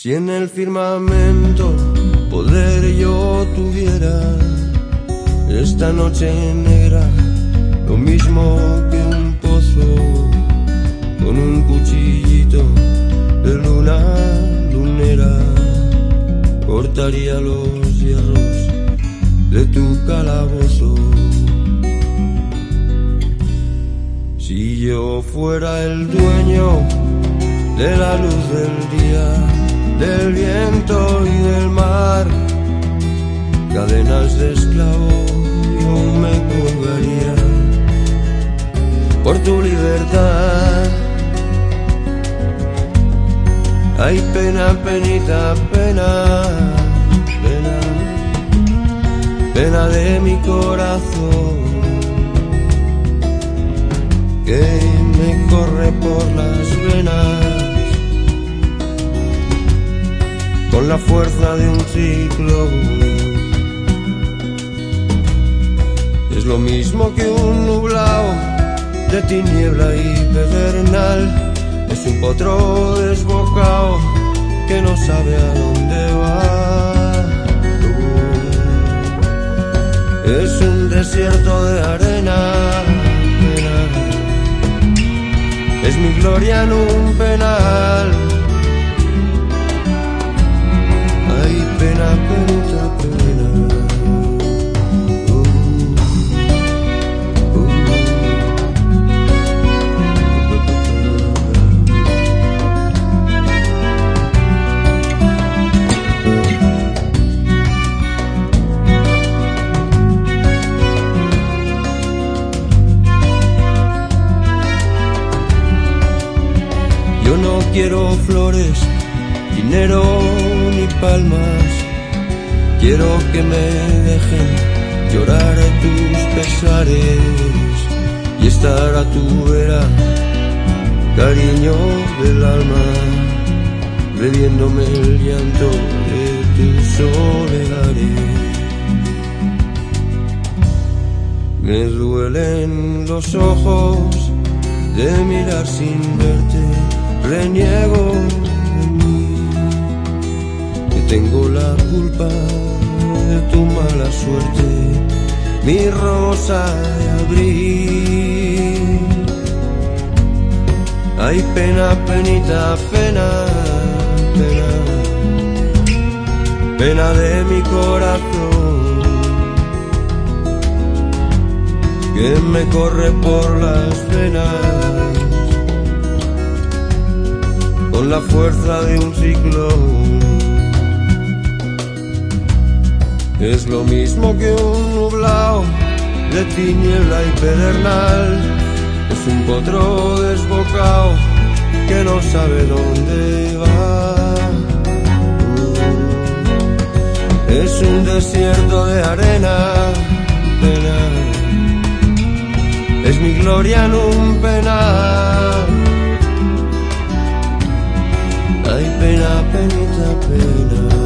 Si en el firmamento poder yo tuviera esta noche negra, lo mismo que un pozo con un cuchillito de luna lunera, cortaría los hierros de tu calabozo. Si yo fuera el dueño de la luz del día, del viento y del mar, cadenas de esclavo yo me colgaría por tu libertad. Hay pena, penita, pena, pena, pena de mi corazón que me corre por las venas con la fuerza de un ciclo. Es lo mismo que un nublado de tiniebla y pedernal. Es un potro desbocado que no sabe a dónde va. Es un desierto de arena. Es mi gloria en un penal. Pena, pena. Uh, Yo no quiero flores, dinero palmas. Quiero que me dejen llorar tus pesares y estar a tu vera, cariño del alma, bebiéndome el llanto de tus soledades. Me duelen los ojos de mirar sin verte, reniego tengo la culpa de tu mala suerte, mi rosa de abril. Hay pena, penita, pena, pena, pena de mi corazón que me corre por las venas con la fuerza de un ciclón. Es lo mismo que un nublado de tiniebla y pedernal. Es un potro desbocado que no sabe dónde va. Es un desierto de arena, pena. Es mi gloria en un penal. Hay pena, penita, pena.